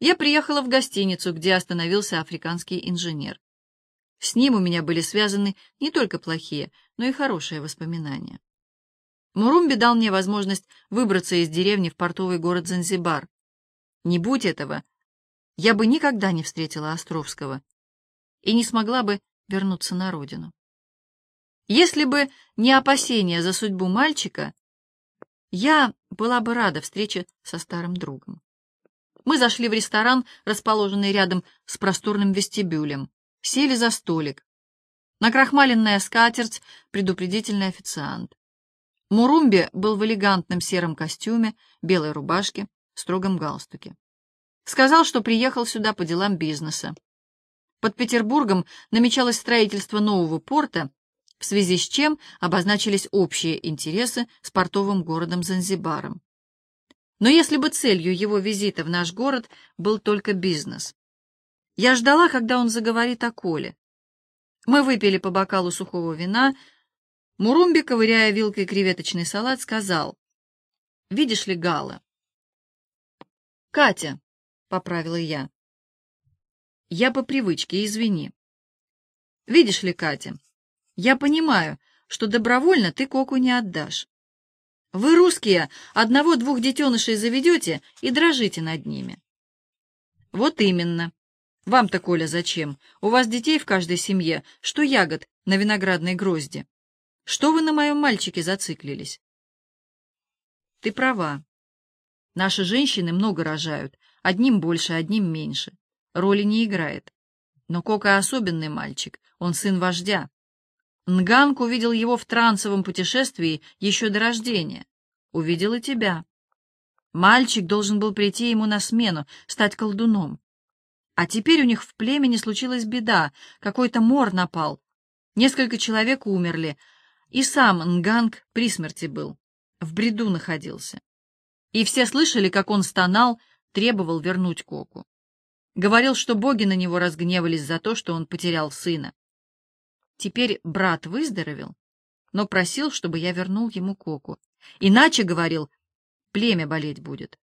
я приехала в гостиницу, где остановился африканский инженер. С ним у меня были связаны не только плохие, но и хорошие воспоминания. Мурумби дал мне возможность выбраться из деревни в портовый город Занзибар. Не будь этого, я бы никогда не встретила Островского и не смогла бы вернуться на родину. Если бы не опасения за судьбу мальчика, я была бы рада встрече со старым другом. Мы зашли в ресторан, расположенный рядом с просторным вестибюлем, сели за столик. Накрахмаленная скатерть, предупредительный официант. Мурумби был в элегантном сером костюме, белой рубашке, строгом галстуке. Сказал, что приехал сюда по делам бизнеса. Под Петербургом намечалось строительство нового порта, в связи с чем обозначились общие интересы с портовым городом Занзибаром. Но если бы целью его визита в наш город был только бизнес. Я ждала, когда он заговорит о Коле. Мы выпили по бокалу сухого вина. Мурумби, ковыряя вилкой креветочный салат, сказал, «Видишь ли, Гала?» «Катя», — поправила я. «Я по привычке, извини». «Видишь ли, Катя, я понимаю, что добровольно ты Коку не отдашь. Вы, русские, одного-двух детенышей заведете и дрожите над ними. Вот именно. Вам-то, Коля, зачем? У вас детей в каждой семье, что ягод на виноградной грозди. Что вы на моем мальчике зациклились? Ты права. Наши женщины много рожают, одним больше, одним меньше. Роли не играет. Но Кока особенный мальчик, он сын вождя. Нганг увидел его в трансовом путешествии еще до рождения. Увидел и тебя. Мальчик должен был прийти ему на смену, стать колдуном. А теперь у них в племени случилась беда, какой-то мор напал. Несколько человек умерли, и сам Нганг при смерти был, в бреду находился. И все слышали, как он стонал, требовал вернуть Коку. Говорил, что боги на него разгневались за то, что он потерял сына. Теперь брат выздоровел, но просил, чтобы я вернул ему Коку. Иначе, говорил, племя болеть будет.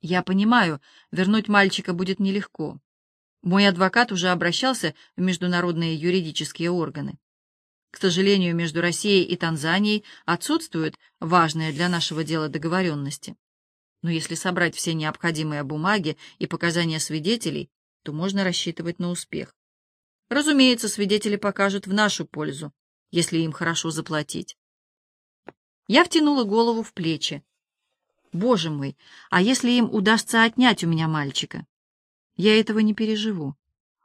Я понимаю, вернуть мальчика будет нелегко. Мой адвокат уже обращался в международные юридические органы. К сожалению, между Россией и Танзанией отсутствуют важные для нашего дела договоренности. Но если собрать все необходимые бумаги и показания свидетелей, то можно рассчитывать на успех. Разумеется, свидетели покажут в нашу пользу, если им хорошо заплатить. Я втянула голову в плечи. Боже мой, а если им удастся отнять у меня мальчика? Я этого не переживу.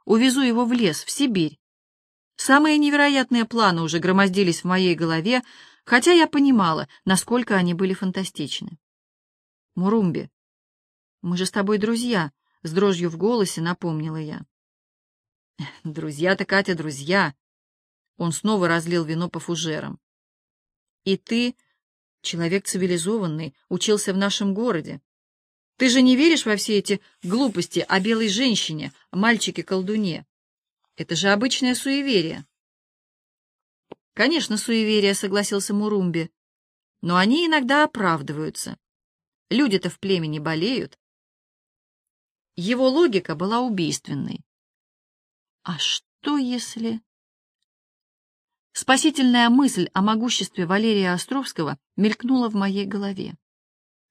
Увезу его в лес, в Сибирь. Самые невероятные планы уже громоздились в моей голове, хотя я понимала, насколько они были фантастичны. Мурумби, мы же с тобой друзья, — с дрожью в голосе напомнила я. Друзья-то, Катя, друзья. Он снова разлил вино по фужерам. И ты, человек цивилизованный, учился в нашем городе. Ты же не веришь во все эти глупости о белой женщине, мальчике-колдуне? Это же обычное суеверие. Конечно, суеверие, согласился Мурумби. Но они иногда оправдываются. Люди-то в племени болеют. Его логика была убийственной. А что если... Спасительная мысль о могуществе Валерия Островского мелькнула в моей голове.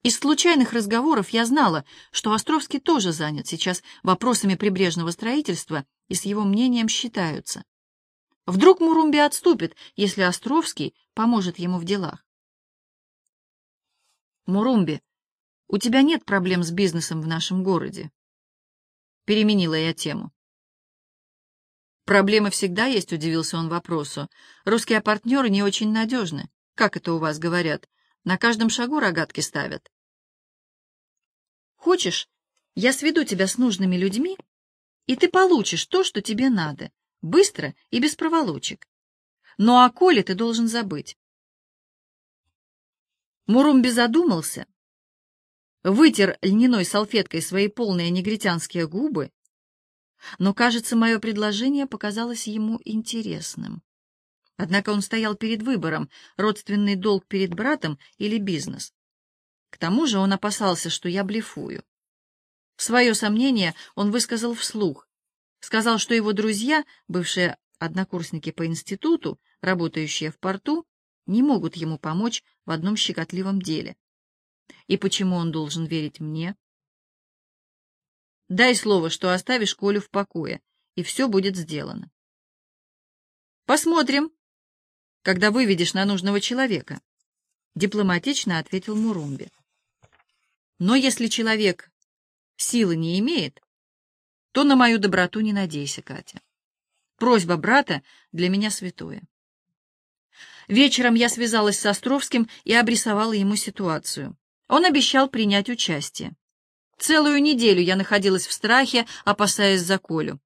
Из случайных разговоров я знала, что Островский тоже занят сейчас вопросами прибрежного строительства и с его мнением считаются. Вдруг Мурумби отступит, если Островский поможет ему в делах. Мурумби, у тебя нет проблем с бизнесом в нашем городе. Переменила я тему. «Проблемы всегда есть», — удивился он вопросу. «Русские партнеры не очень надежны. Как это у вас говорят? На каждом шагу рогатки ставят». «Хочешь, я сведу тебя с нужными людьми, и ты получишь то, что тебе надо, быстро и без проволочек. Но о Коле ты должен забыть». Мурумби задумался, вытер льняной салфеткой свои полные негритянские губы но, кажется, мое предложение показалось ему интересным. Однако он стоял перед выбором — родственный долг перед братом или бизнес. К тому же он опасался, что я блефую. Свое сомнение он высказал вслух. Сказал, что его друзья, бывшие однокурсники по институту, работающие в порту, не могут ему помочь в одном щекотливом деле. И почему он должен верить мне? Дай слово, что оставишь Колю в покое, и все будет сделано. Посмотрим, когда выведешь на нужного человека, дипломатично ответил Мурумби. Но если человек силы не имеет, то на мою доброту не надейся, Катя. Просьба брата для меня святое. Вечером я связалась с Островским и обрисовала ему ситуацию. Он обещал принять участие. Целую неделю я находилась в страхе, опасаясь за Колю.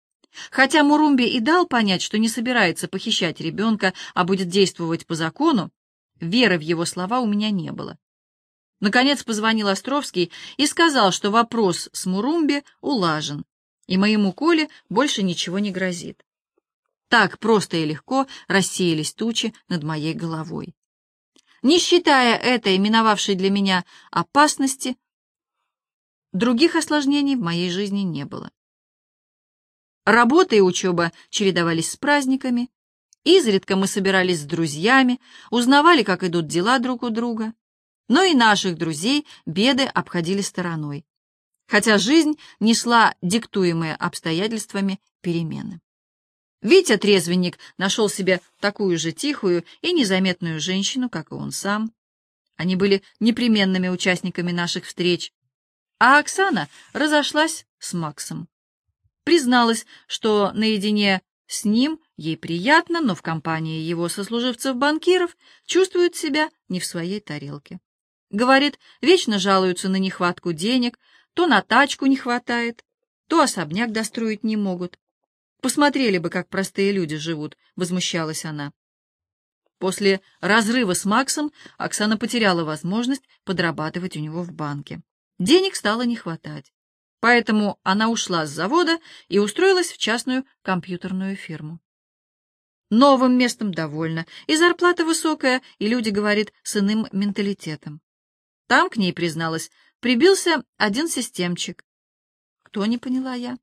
Хотя Мурумби и дал понять, что не собирается похищать ребенка, а будет действовать по закону, веры в его слова у меня не было. Наконец позвонил Островский и сказал, что вопрос с Мурумби улажен, и моему Коле больше ничего не грозит. Так просто и легко рассеялись тучи над моей головой. Не считая этой именовавшей для меня опасности, других осложнений в моей жизни не было. Работа и учеба чередовались с праздниками, изредка мы собирались с друзьями, узнавали, как идут дела друг у друга, но и наших друзей беды обходили стороной, хотя жизнь несла диктуемые обстоятельствами перемены. Витя Трезвенник нашел себе такую же тихую и незаметную женщину, как и он сам. Они были непременными участниками наших встреч, а Оксана разошлась с Максом. Призналась, что наедине с ним ей приятно, но в компании его сослуживцев-банкиров чувствует себя не в своей тарелке. Говорит, вечно жалуются на нехватку денег, то на тачку не хватает, то особняк достроить не могут. Посмотрели бы, как простые люди живут, — возмущалась она. После разрыва с Максом Оксана потеряла возможность подрабатывать у него в банке. Денег стало не хватать. Поэтому она ушла с завода и устроилась в частную компьютерную фирму. Новым местом довольна, и зарплата высокая, и люди, говорит, с иным менталитетом. Там, к ней призналась, прибился один системчик. Кто, не поняла я?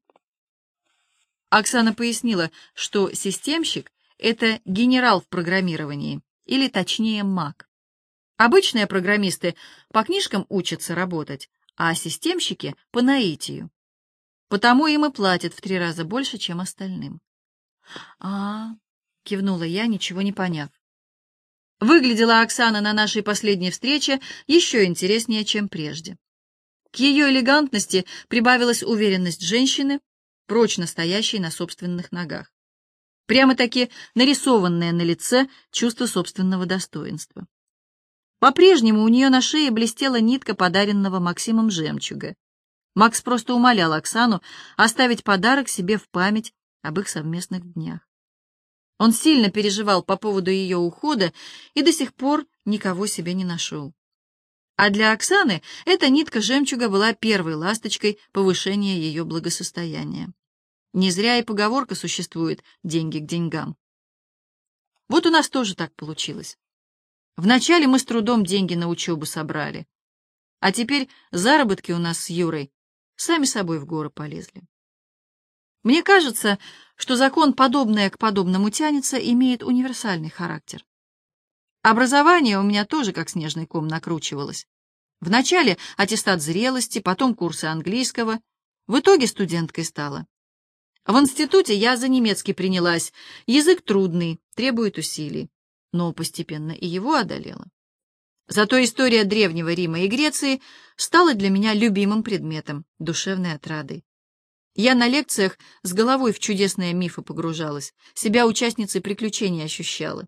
Оксана пояснила, что системщик — это генерал в программировании, или точнее маг. Обычные программисты по книжкам учатся работать, а системщики — по наитию. Потому им и платят в три раза больше, чем остальным. а, -а, -а кивнула я, ничего не поняв. Выглядела Оксана на нашей последней встрече еще интереснее, чем прежде. К ее элегантности прибавилась уверенность женщины, прочно стоящей на собственных ногах. Прямо-таки нарисованное на лице чувство собственного достоинства. По-прежнему у нее на шее блестела нитка подаренного Максимом жемчуга. Макс просто умолял Оксану оставить подарок себе в память об их совместных днях. Он сильно переживал по поводу ее ухода и до сих пор никого себе не нашел. А для Оксаны эта нитка жемчуга была первой ласточкой повышения ее благосостояния. Не зря и поговорка существует «деньги к деньгам». Вот у нас тоже так получилось. Вначале мы с трудом деньги на учебу собрали, а теперь заработки у нас с Юрой сами собой в горы полезли. Мне кажется, что закон «подобное к подобному тянется» имеет универсальный характер. Образование у меня тоже как снежный ком накручивалось. Вначале аттестат зрелости, потом курсы английского. В итоге студенткой стала. В институте я за немецкий принялась. Язык трудный, требует усилий. Но постепенно и его одолела. Зато история Древнего Рима и Греции стала для меня любимым предметом, душевной отрадой. Я на лекциях с головой в чудесные мифы погружалась, себя участницей приключений ощущала.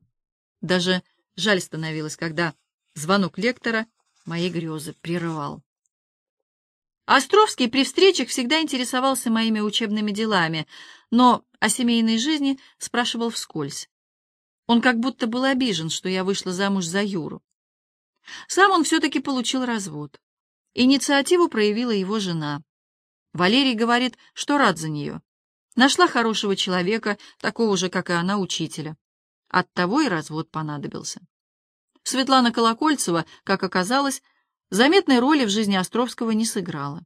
Даже жаль становилось, когда звонок лектора мои грезы прерывал. Островский при встречах всегда интересовался моими учебными делами, но о семейной жизни спрашивал вскользь. Он как будто был обижен, что я вышла замуж за Юру. Сам он все-таки получил развод. Инициативу проявила его жена. Валерий говорит, что рад за нее. Нашла хорошего человека, такого же, как и она, учителя. Оттого и развод понадобился. Светлана Колокольцева, как оказалось, заметной роли в жизни Островского не сыграла.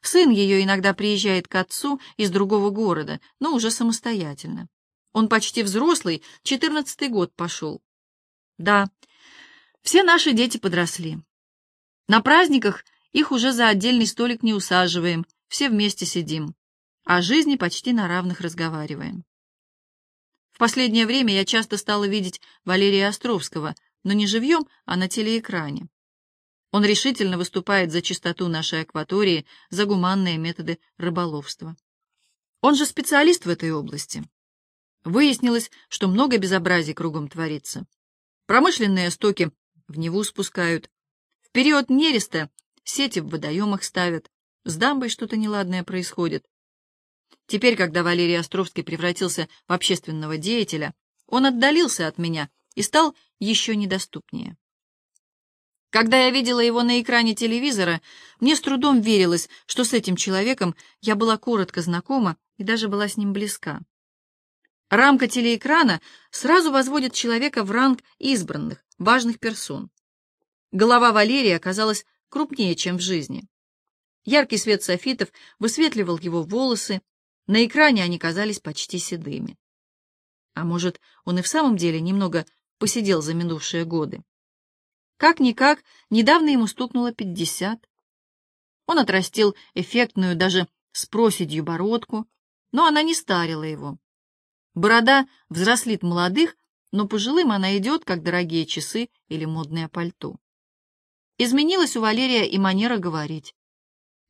Сын ее иногда приезжает к отцу из другого города, но уже самостоятельно. Он почти взрослый, четырнадцатый год пошел. Да, все наши дети подросли. На праздниках их уже за отдельный столик не усаживаем, все вместе сидим. О жизни почти на равных разговариваем. В последнее время я часто стала видеть Валерия Островского, но не живьем, а на телеэкране. Он решительно выступает за чистоту нашей акватории, за гуманные методы рыболовства. Он же специалист в этой области. Выяснилось, что много безобразий кругом творится. Промышленные стоки в Неву спускают. В период нереста сети в водоемах ставят. С дамбой что-то неладное происходит. Теперь, когда Валерий Островский превратился в общественного деятеля, он отдалился от меня и стал еще недоступнее. Когда я видела его на экране телевизора, мне с трудом верилось, что с этим человеком я была коротко знакома и даже была с ним близка. Рамка телеэкрана сразу возводит человека в ранг избранных, важных персон. Голова Валерия оказалась крупнее, чем в жизни. Яркий свет софитов высветливал его волосы, на экране они казались почти седыми. А может, он и в самом деле немного посидел за минувшие годы. Как-никак, недавно ему стукнуло пятьдесят. Он отрастил эффектную даже с проседью бородку, но она не старила его. Борода взрослит молодых, но пожилым она идет, как дорогие часы или модное пальто. Изменилась у Валерия и манера говорить.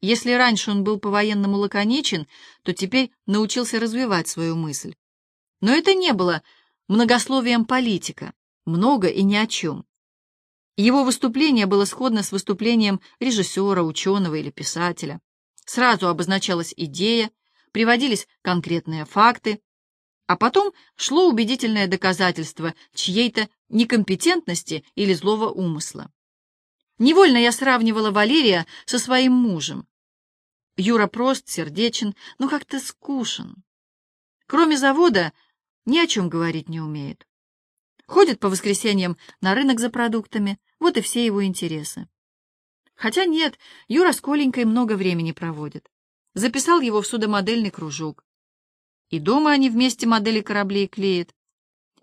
Если раньше он был по-военному лаконичен, то теперь научился развивать свою мысль. Но это не было многословием политика, много и ни о чем. Его выступление было сходно с выступлением режиссера, ученого или писателя. Сразу обозначалась идея, приводились конкретные факты, а потом шло убедительное доказательство чьей-то некомпетентности или злого умысла. Невольно я сравнивала Валерия со своим мужем. Юра прост, сердечен, но как-то скушен. Кроме завода, ни о чем говорить не умеет. Ходит по воскресеньям на рынок за продуктами, вот и все его интересы. Хотя нет, Юра с Коленькой много времени проводит. Записал его в судомодельный кружок. И дома они вместе модели кораблей клеят.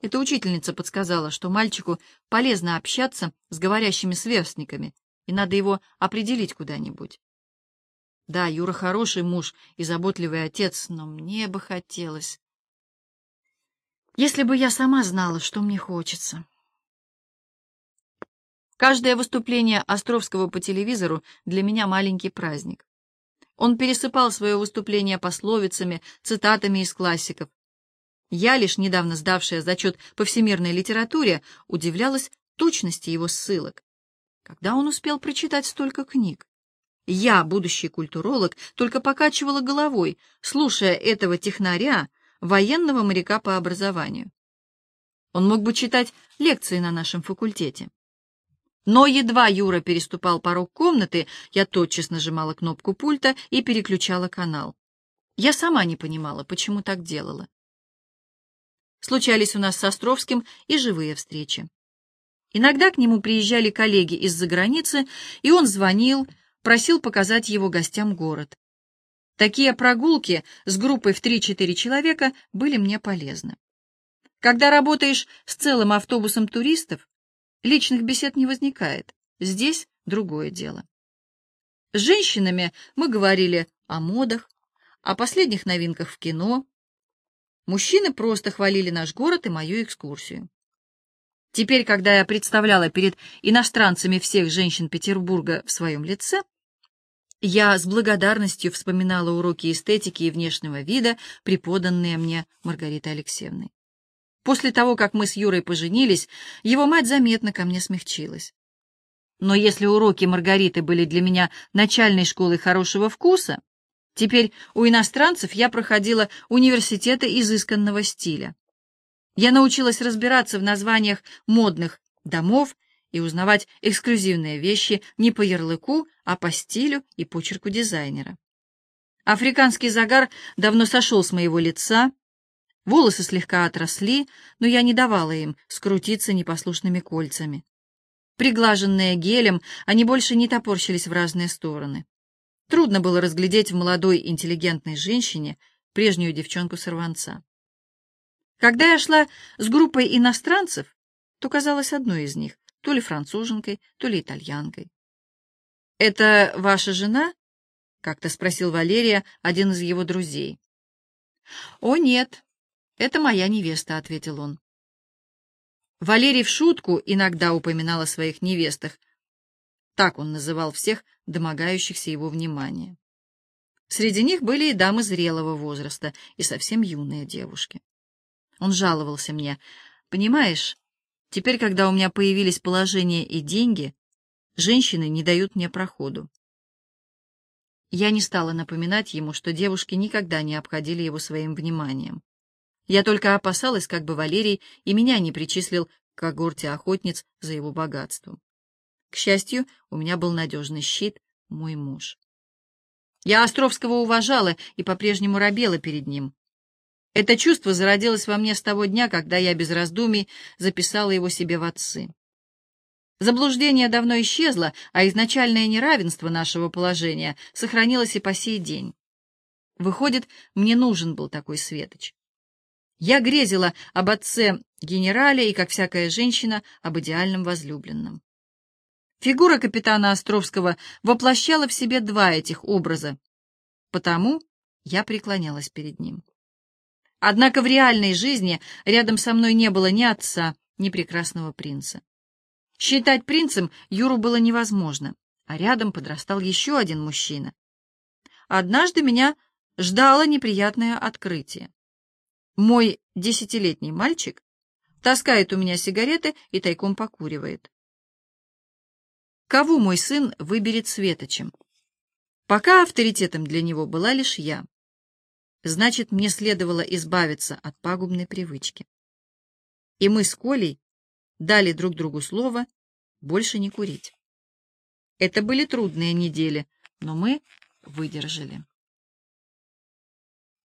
Эта учительница подсказала, что мальчику полезно общаться с говорящими сверстниками, и надо его определить куда-нибудь. Да, Юра хороший муж и заботливый отец, но мне бы хотелось... Если бы я сама знала, что мне хочется. Каждое выступление Островского по телевизору для меня маленький праздник. Он пересыпал свое выступление пословицами, цитатами из классиков. Я, лишь недавно сдавшая зачет по всемирной литературе, удивлялась точности его ссылок. Когда он успел прочитать столько книг? Я, будущий культуролог, только покачивала головой, слушая этого технаря, военного моряка по образованию. Он мог бы читать лекции на нашем факультете. Но едва Юра переступал порог комнаты, я тотчас нажимала кнопку пульта и переключала канал. Я сама не понимала, почему так делала. Случались у нас с Островским и живые встречи. Иногда к нему приезжали коллеги из-за границы, и он звонил, просил показать его гостям город. Такие прогулки с группой в 3-4 человека были мне полезны. Когда работаешь с целым автобусом туристов, Личных бесед не возникает. Здесь другое дело. С женщинами мы говорили о модах, о последних новинках в кино. Мужчины просто хвалили наш город и мою экскурсию. Теперь, когда я представляла перед иностранцами всех женщин Петербурга в своем лице, я с благодарностью вспоминала уроки эстетики и внешнего вида, преподанные мне Маргаритой Алексеевной. После того, как мы с Юрой поженились, его мать заметно ко мне смягчилась. Но если уроки Маргариты были для меня начальной школой хорошего вкуса, теперь у иностранцев я проходила университеты изысканного стиля. Я научилась разбираться в названиях модных домов и узнавать эксклюзивные вещи не по ярлыку, а по стилю и почерку дизайнера. Африканский загар давно сошел с моего лица, Волосы слегка отросли, но я не давала им скрутиться непослушными кольцами. Приглаженные гелем, они больше не топорщились в разные стороны. Трудно было разглядеть в молодой интеллигентной женщине прежнюю девчонку-сорванца. Когда я шла с группой иностранцев, то казалась одной из них, то ли француженкой, то ли итальянкой. «Это ваша жена?» — как-то спросил Валерия, один из его друзей. «О, нет, это моя невеста», — ответил он. Валерий в шутку иногда упоминал о своих невестах. Так он называл всех домогающихся его внимания. Среди них были и дамы зрелого возраста, и совсем юные девушки. Он жаловался мне. «Понимаешь, теперь, когда у меня появились положение и деньги, женщины не дают мне проходу». Я не стала напоминать ему, что девушки никогда не обходили его своим вниманием. Я только опасалась, как бы Валерий и меня не причислил к когорте охотниц за его богатством. К счастью, у меня был надежный щит — мой муж. Я Островского уважала и по-прежнему робела перед ним. Это чувство зародилось во мне с того дня, когда я без раздумий записала его себе в отцы. Заблуждение давно исчезло, а изначальное неравенство нашего положения сохранилось и по сей день. Выходит, мне нужен был такой светоч. Я грезила об отце-генерале и, как всякая женщина, об идеальном возлюбленном. Фигура капитана Островского воплощала в себе два этих образа, потому я преклонялась перед ним. Однако в реальной жизни рядом со мной не было ни отца, ни прекрасного принца. Считать принцем Юру было невозможно, а рядом подрастал еще один мужчина. Однажды меня ждало неприятное открытие. Мой десятилетний мальчик таскает у меня сигареты и тайком покуривает. Кого мой сын выберет светочем? Пока авторитетом для него была лишь я. Значит, мне следовало избавиться от пагубной привычки. И мы с Колей дали друг другу слово больше не курить. Это были трудные недели, но мы выдержали.